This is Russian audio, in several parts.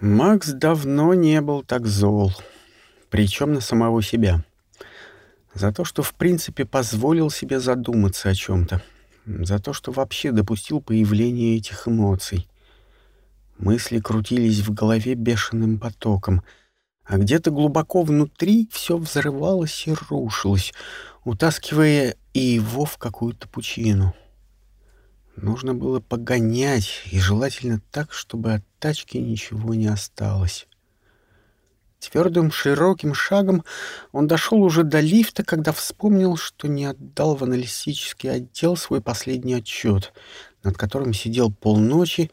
Макс давно не был так зол, причем на самого себя. За то, что в принципе позволил себе задуматься о чем-то. За то, что вообще допустил появление этих эмоций. Мысли крутились в голове бешеным потоком, а где-то глубоко внутри все взрывалось и рушилось, утаскивая и его в какую-то пучину. Нужно было погонять, и желательно так, чтобы от тачки ничего не осталось. Твердым широким шагом он дошел уже до лифта, когда вспомнил, что не отдал в аналитический отдел свой последний отчет, над которым сидел полночи,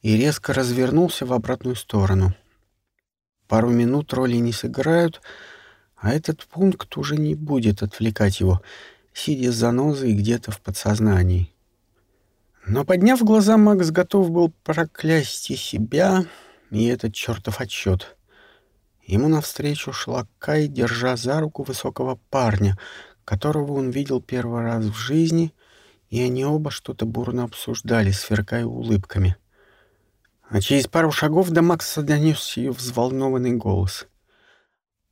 и резко развернулся в обратную сторону. Пару минут роли не сыграют, а этот пункт уже не будет отвлекать его, сидя за нозой где-то в подсознании. Но, подняв глаза, Макс готов был проклясть и себя, и этот чертов отчет. Ему навстречу шла Кай, держа за руку высокого парня, которого он видел первый раз в жизни, и они оба что-то бурно обсуждали, сверкая улыбками. А через пару шагов до Макса донесся ее взволнованный голос.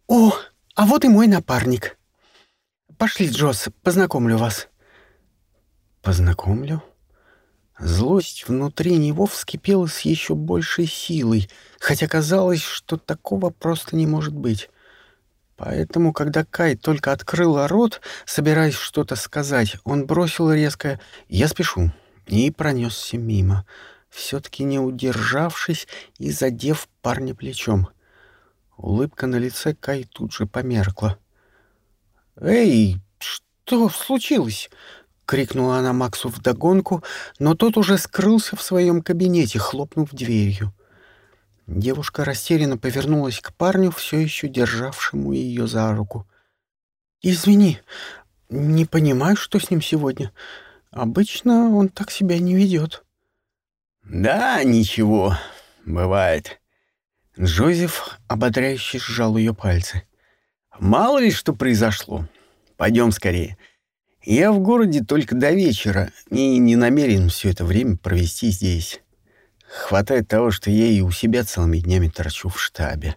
«О, а вот и мой напарник. Пошли, Джосс, познакомлю вас». «Познакомлю?» Злость внутри него вскипела с еще большей силой, хотя казалось, что такого просто не может быть. Поэтому, когда Кай только открыл рот, собираясь что-то сказать, он бросил резко «Я спешу» и пронесся мимо, все-таки не удержавшись и задев парня плечом. Улыбка на лице Кай тут же померкла. «Эй, что случилось?» Крикнула она Максу вдогонку, но тот уже скрылся в своем кабинете, хлопнув дверью. Девушка растерянно повернулась к парню, все еще державшему ее за руку. «Извини, не понимаю, что с ним сегодня. Обычно он так себя не ведет». «Да, ничего, бывает». Джозеф ободряюще сжал ее пальцы. «Мало ли что произошло. Пойдем скорее. Я в городе только до вечера и не намерен все это время провести здесь. Хватает того, что я и у себя целыми днями торчу в штабе.